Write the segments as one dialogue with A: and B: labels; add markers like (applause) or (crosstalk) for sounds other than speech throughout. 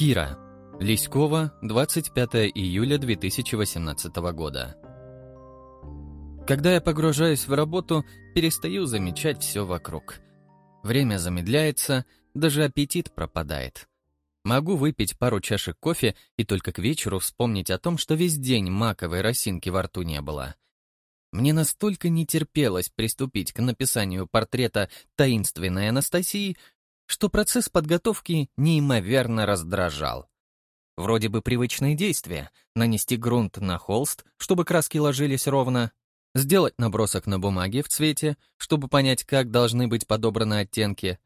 A: Кира. Лиськова, 25 июля 2018 года. Когда я погружаюсь в работу, перестаю замечать все вокруг. Время замедляется, даже аппетит пропадает. Могу выпить пару чашек кофе и только к вечеру вспомнить о том, что весь день маковой росинки во рту не было. Мне настолько не терпелось приступить к написанию портрета таинственной Анастасии, что процесс подготовки неимоверно раздражал. Вроде бы привычные действия — нанести грунт на холст, чтобы краски ложились ровно, сделать набросок на бумаге в цвете, чтобы понять, как должны быть подобраны оттенки.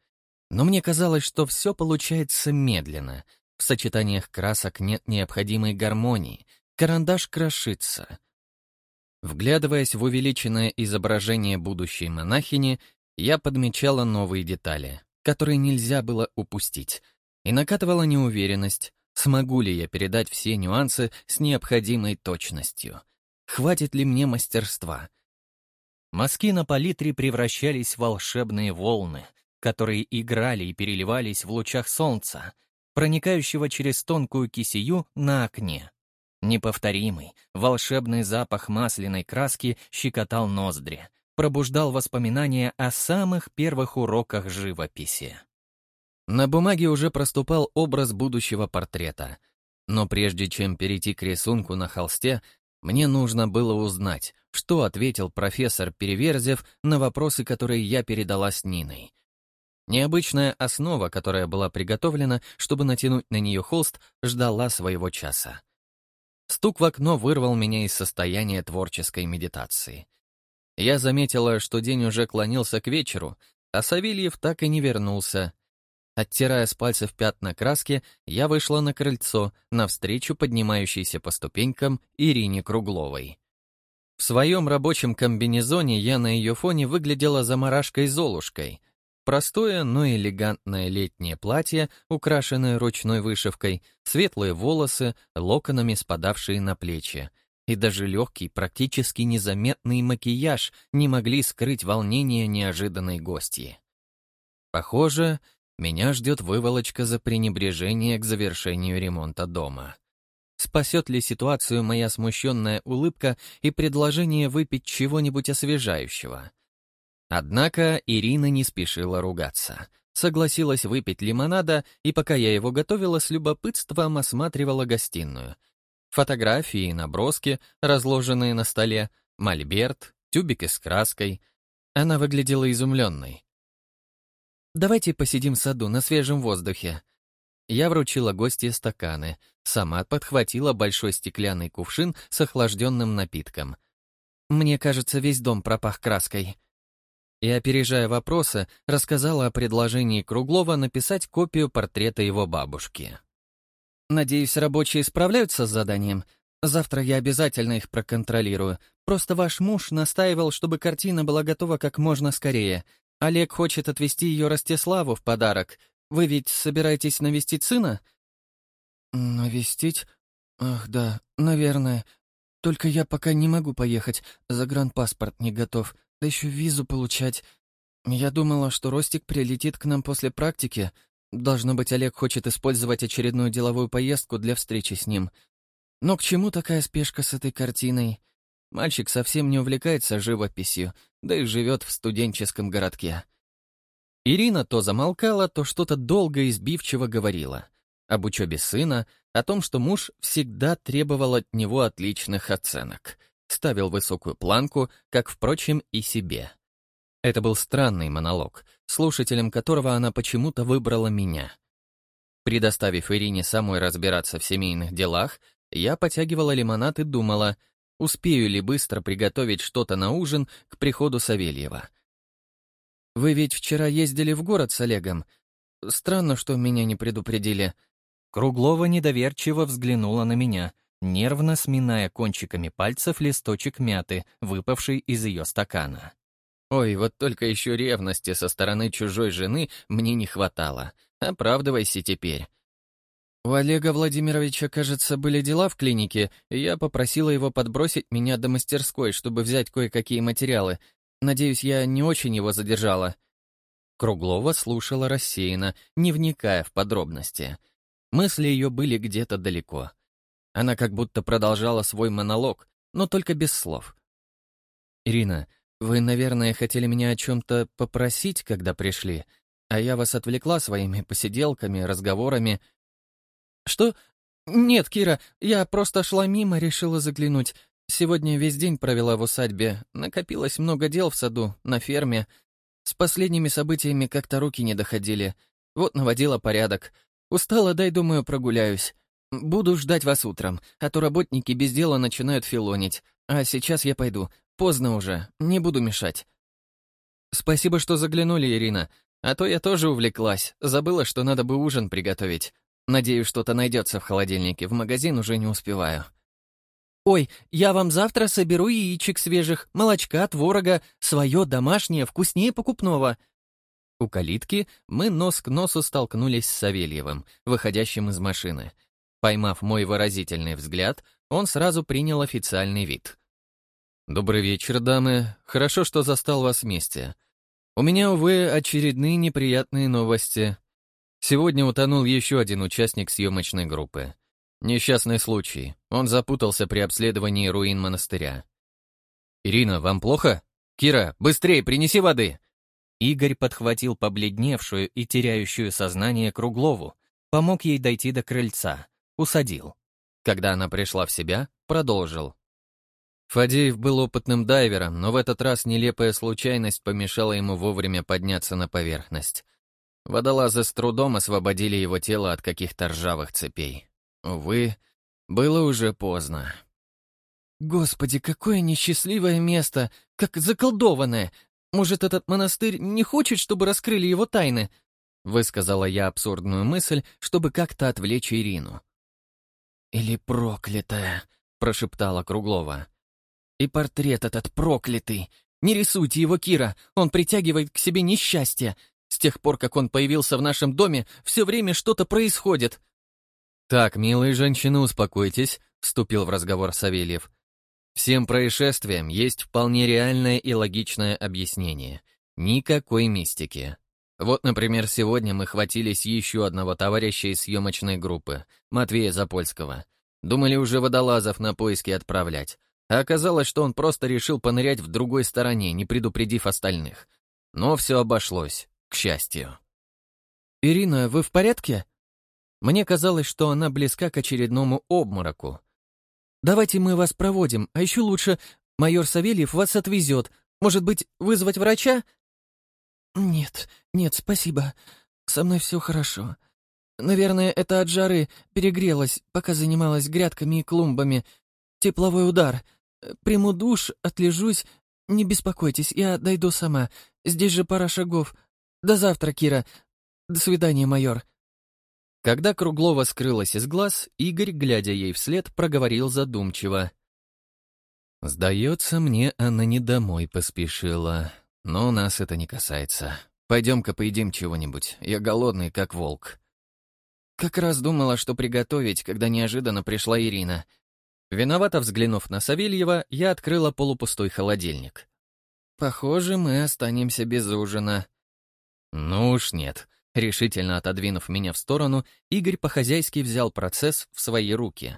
A: Но мне казалось, что все получается медленно. В сочетаниях красок нет необходимой гармонии, карандаш крошится. Вглядываясь в увеличенное изображение будущей монахини, я подмечала новые детали, которые нельзя было упустить, и накатывала неуверенность, смогу ли я передать все нюансы с необходимой точностью. Хватит ли мне мастерства? Мазки на палитре превращались в волшебные волны, которые играли и переливались в лучах солнца, проникающего через тонкую кисею на окне. Неповторимый, волшебный запах масляной краски щекотал ноздри, пробуждал воспоминания о самых первых уроках живописи. На бумаге уже проступал образ будущего портрета. Но прежде чем перейти к рисунку на холсте, мне нужно было узнать, что ответил профессор Переверзев на вопросы, которые я передала с Ниной. Необычная основа, которая была приготовлена, чтобы натянуть на нее холст, ждала своего часа. Стук в окно вырвал меня из состояния творческой медитации. Я заметила, что день уже клонился к вечеру, а Савельев так и не вернулся. Оттирая с пальцев пятна краски, я вышла на крыльцо, навстречу поднимающейся по ступенькам Ирине Кругловой. В своем рабочем комбинезоне я на ее фоне выглядела заморашкой-золушкой — Простое, но элегантное летнее платье, украшенное ручной вышивкой, светлые волосы, локонами спадавшие на плечи. И даже легкий, практически незаметный макияж не могли скрыть волнение неожиданной гостьи. Похоже, меня ждет выволочка за пренебрежение к завершению ремонта дома. Спасет ли ситуацию моя смущенная улыбка и предложение выпить чего-нибудь освежающего? Однако Ирина не спешила ругаться. Согласилась выпить лимонада, и пока я его готовила, с любопытством осматривала гостиную. Фотографии и наброски, разложенные на столе, мольберт, тюбики с краской. Она выглядела изумленной. «Давайте посидим в саду на свежем воздухе». Я вручила гостье стаканы, сама подхватила большой стеклянный кувшин с охлажденным напитком. Мне кажется, весь дом пропах краской и, опережая вопросы, рассказала о предложении Круглова написать копию портрета его бабушки. «Надеюсь, рабочие справляются с заданием. Завтра я обязательно их проконтролирую. Просто ваш муж настаивал, чтобы картина была готова как можно скорее. Олег хочет отвезти ее Ростиславу в подарок. Вы ведь собираетесь навестить сына?» «Навестить? Ах, да, наверное. Только я пока не могу поехать, загранпаспорт не готов да еще визу получать. Я думала, что Ростик прилетит к нам после практики. Должно быть, Олег хочет использовать очередную деловую поездку для встречи с ним. Но к чему такая спешка с этой картиной? Мальчик совсем не увлекается живописью, да и живет в студенческом городке. Ирина то замолкала, то что-то долго и сбивчиво говорила. Об учебе сына, о том, что муж всегда требовал от него отличных оценок — ставил высокую планку, как, впрочем, и себе. Это был странный монолог, слушателем которого она почему-то выбрала меня. Предоставив Ирине самой разбираться в семейных делах, я потягивала лимонад и думала, успею ли быстро приготовить что-то на ужин к приходу Савельева. «Вы ведь вчера ездили в город с Олегом. Странно, что меня не предупредили». Круглова недоверчиво взглянула на меня — нервно сминая кончиками пальцев листочек мяты, выпавший из ее стакана. Ой, вот только еще ревности со стороны чужой жены мне не хватало. Оправдывайся теперь. У Олега Владимировича, кажется, были дела в клинике, и я попросила его подбросить меня до мастерской, чтобы взять кое-какие материалы. Надеюсь, я не очень его задержала. Круглова слушала рассеянно, не вникая в подробности — Мысли ее были где-то далеко. Она как будто продолжала свой монолог, но только без слов. «Ирина, вы, наверное, хотели меня о чем-то попросить, когда пришли, а я вас отвлекла своими посиделками, разговорами». «Что? Нет, Кира, я просто шла мимо, решила заглянуть. Сегодня весь день провела в усадьбе, накопилось много дел в саду, на ферме. С последними событиями как-то руки не доходили. Вот наводила порядок. Устала, дай, думаю, прогуляюсь. Буду ждать вас утром, а то работники без дела начинают филонить. А сейчас я пойду. Поздно уже, не буду мешать. Спасибо, что заглянули, Ирина. А то я тоже увлеклась, забыла, что надо бы ужин приготовить. Надеюсь, что-то найдется в холодильнике, в магазин уже не успеваю. «Ой, я вам завтра соберу яичек свежих, молочка, творога, свое домашнее, вкуснее покупного». У калитки мы нос к носу столкнулись с Савельевым, выходящим из машины. Поймав мой выразительный взгляд, он сразу принял официальный вид. «Добрый вечер, дамы. Хорошо, что застал вас вместе. У меня, увы, очередные неприятные новости. Сегодня утонул еще один участник съемочной группы. Несчастный случай. Он запутался при обследовании руин монастыря. «Ирина, вам плохо? Кира, быстрее, принеси воды!» Игорь подхватил побледневшую и теряющую сознание Круглову, помог ей дойти до крыльца, усадил. Когда она пришла в себя, продолжил. Фадеев был опытным дайвером, но в этот раз нелепая случайность помешала ему вовремя подняться на поверхность. Водолазы с трудом освободили его тело от каких-то ржавых цепей. Увы, было уже поздно. «Господи, какое несчастливое место! Как заколдованное! Может, этот монастырь не хочет, чтобы раскрыли его тайны?» Высказала я абсурдную мысль, чтобы как-то отвлечь Ирину. «Или проклятая», — прошептала Круглова. «И портрет этот проклятый! Не рисуйте его, Кира, он притягивает к себе несчастье. С тех пор, как он появился в нашем доме, все время что-то происходит. «Так, милые женщины, успокойтесь», — вступил в разговор Савельев. «Всем происшествиям есть вполне реальное и логичное объяснение. Никакой мистики. Вот, например, сегодня мы хватились еще одного товарища из съемочной группы, Матвея Запольского. Думали уже водолазов на поиски отправлять. А оказалось, что он просто решил понырять в другой стороне, не предупредив остальных. Но все обошлось, к счастью. «Ирина, вы в порядке?» Мне казалось, что она близка к очередному обмороку. «Давайте мы вас проводим, а еще лучше майор Савельев вас отвезет. Может быть, вызвать врача?» «Нет, нет, спасибо. Со мной все хорошо. Наверное, это от жары перегрелась, пока занималась грядками и клумбами. Тепловой удар. Приму душ, отлежусь. Не беспокойтесь, я дойду сама. Здесь же пара шагов. До завтра, Кира. До свидания, майор». Когда Круглова скрылась из глаз, Игорь, глядя ей вслед, проговорил задумчиво. «Сдается мне, она не домой поспешила. Но нас это не касается. Пойдем-ка поедим чего-нибудь. Я голодный, как волк». Как раз думала, что приготовить, когда неожиданно пришла Ирина. Виновато взглянув на Савельева, я открыла полупустой холодильник. «Похоже, мы останемся без ужина». «Ну уж нет», Решительно отодвинув меня в сторону, Игорь по-хозяйски взял процесс в свои руки.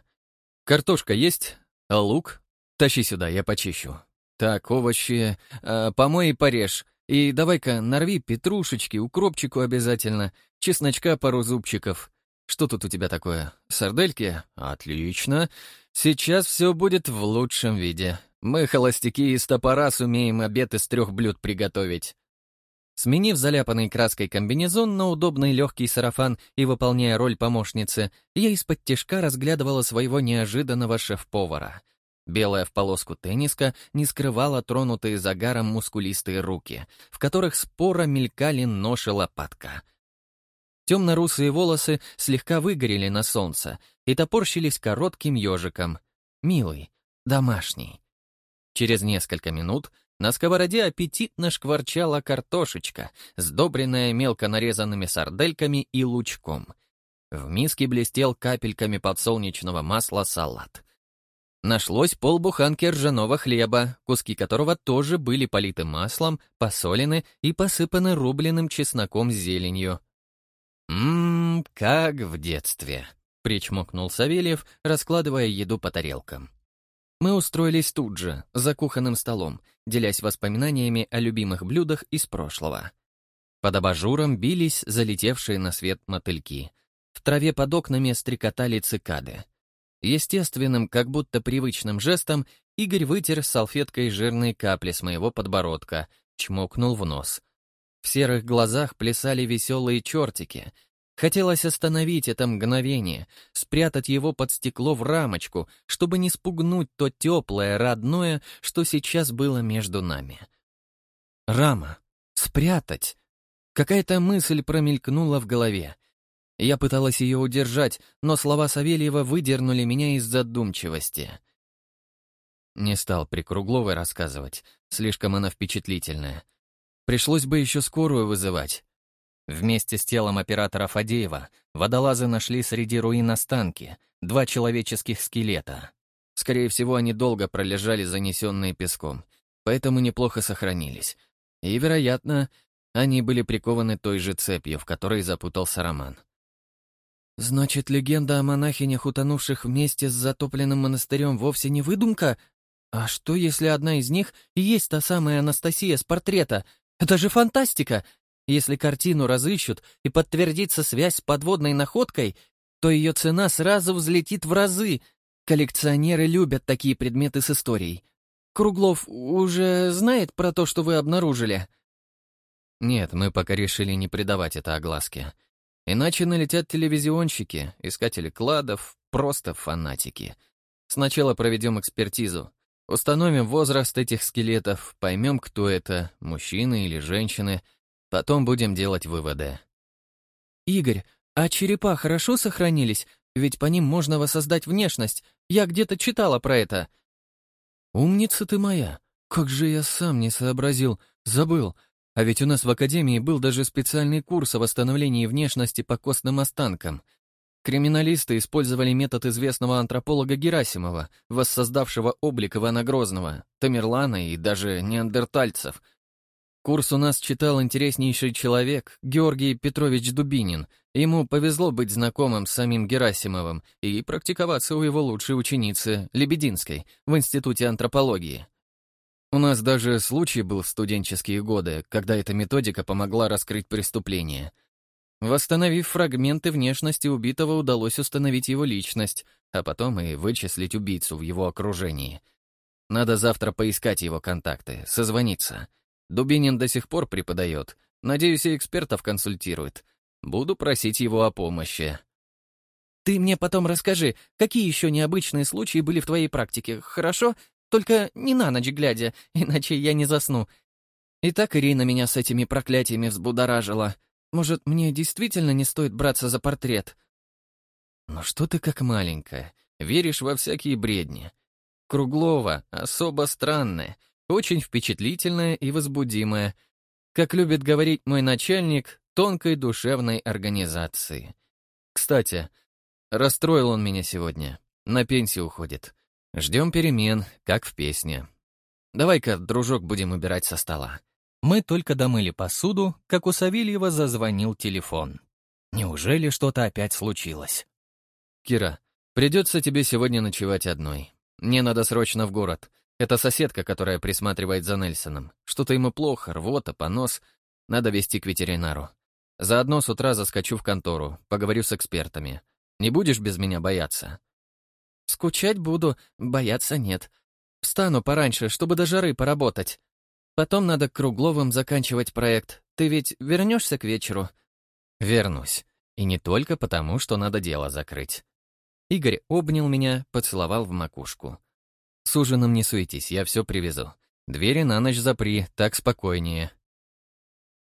A: «Картошка есть? А лук? Тащи сюда, я почищу. Так, овощи, э, помой и порежь. И давай-ка нарви петрушечки, укропчику обязательно, чесночка пару зубчиков. Что тут у тебя такое? Сардельки? Отлично. Сейчас все будет в лучшем виде. Мы, холостяки из топора, сумеем обед из трех блюд приготовить. Сменив заляпанный краской комбинезон на удобный легкий сарафан и выполняя роль помощницы, я из-под тяжка разглядывала своего неожиданного шеф-повара. Белая в полоску тенниска не скрывала тронутые загаром мускулистые руки, в которых споро мелькали нож и лопатка. Темно-русые волосы слегка выгорели на солнце и топорщились коротким ежиком. Милый, домашний. Через несколько минут на сковороде аппетитно шкварчала картошечка, сдобренная мелко нарезанными сардельками и лучком. В миске блестел капельками подсолнечного масла салат. Нашлось полбуханки ржаного хлеба, куски которого тоже были политы маслом, посолены и посыпаны рубленым чесноком с зеленью. Ммм, как в детстве. причмокнул Савельев, раскладывая еду по тарелкам. Мы устроились тут же, за кухонным столом, делясь воспоминаниями о любимых блюдах из прошлого. Под абажуром бились залетевшие на свет мотыльки. В траве под окнами стрекотали цикады. Естественным, как будто привычным жестом, Игорь вытер салфеткой жирные капли с моего подбородка, чмокнул в нос. В серых глазах плясали веселые чертики. Хотелось остановить это мгновение, спрятать его под стекло в рамочку, чтобы не спугнуть то теплое, родное, что сейчас было между нами. Рама. Спрятать. Какая-то мысль промелькнула в голове. Я пыталась ее удержать, но слова Савельева выдернули меня из задумчивости. Не стал при Кругловой рассказывать, слишком она впечатлительная. Пришлось бы еще скорую вызывать. Вместе с телом оператора Фадеева водолазы нашли среди руин останки, два человеческих скелета. Скорее всего, они долго пролежали занесенные песком, поэтому неплохо сохранились. И, вероятно, они были прикованы той же цепью, в которой запутался Роман. «Значит, легенда о монахинях, утонувших вместе с затопленным монастырем, вовсе не выдумка? А что, если одна из них и есть та самая Анастасия с портрета? Это же фантастика! Если картину разыщут и подтвердится связь с подводной находкой, то ее цена сразу взлетит в разы. Коллекционеры любят такие предметы с историей. Круглов уже знает про то, что вы обнаружили?» «Нет, мы пока решили не придавать это огласке. Иначе налетят телевизионщики, искатели кладов, просто фанатики. Сначала проведем экспертизу. Установим возраст этих скелетов, поймем, кто это, мужчины или женщины. Потом будем делать выводы. «Игорь, а черепа хорошо сохранились? Ведь по ним можно воссоздать внешность. Я где-то читала про это». «Умница ты моя! Как же я сам не сообразил, забыл. А ведь у нас в Академии был даже специальный курс о восстановлении внешности по костным останкам. Криминалисты использовали метод известного антрополога Герасимова, воссоздавшего облик Ивана Грозного, Тамерлана и даже неандертальцев. Курс у нас читал интереснейший человек, Георгий Петрович Дубинин. Ему повезло быть знакомым с самим Герасимовым и практиковаться у его лучшей ученицы, Лебединской, в Институте антропологии. У нас даже случай был в студенческие годы, когда эта методика помогла раскрыть преступление. Восстановив фрагменты внешности убитого, удалось установить его личность, а потом и вычислить убийцу в его окружении. Надо завтра поискать его контакты, созвониться. Дубинин до сих пор преподает. Надеюсь, и экспертов консультирует. Буду просить его о помощи. Ты мне потом расскажи, какие еще необычные случаи были в твоей практике, хорошо? Только не на ночь глядя, (laughs) иначе я не засну. И так Ирина меня с этими проклятиями взбудоражила. Может, мне действительно не стоит браться за портрет? Ну что ты как маленькая, веришь во всякие бредни. Круглова особо странная, очень впечатлительная и возбудимая. Как любит говорить мой начальник, тонкой душевной организации. Кстати, расстроил он меня сегодня. На пенсию уходит. Ждем перемен, как в песне. Давай-ка, дружок, будем убирать со стола. Мы только домыли посуду, как у Савельева зазвонил телефон. Неужели что-то опять случилось? Кира, придется тебе сегодня ночевать одной. Мне надо срочно в город. Это соседка, которая присматривает за Нельсоном. Что-то ему плохо, рвота, понос. Надо вести к ветеринару. Заодно с утра заскочу в контору, поговорю с экспертами. Не будешь без меня бояться? Скучать буду, бояться нет. Встану пораньше, чтобы до жары поработать. Потом надо Кругловым заканчивать проект. Ты ведь вернешься к вечеру?» «Вернусь. И не только потому, что надо дело закрыть». Игорь обнял меня, поцеловал в макушку. «С ужином не суетись, я все привезу. Двери на ночь запри, так спокойнее».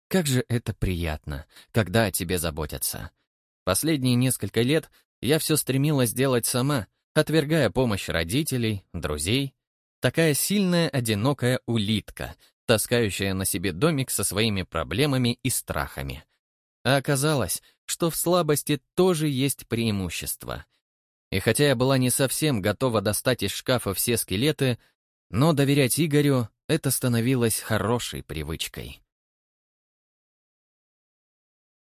A: Как же это приятно, когда о тебе заботятся. Последние несколько лет я все стремилась делать сама, отвергая помощь родителей, друзей. Такая сильная, одинокая улитка, таскающая на себе домик со своими проблемами и страхами. А оказалось, что в слабости тоже есть преимущество. И хотя я была не совсем готова достать из шкафа все скелеты, но доверять Игорю это становилось хорошей привычкой.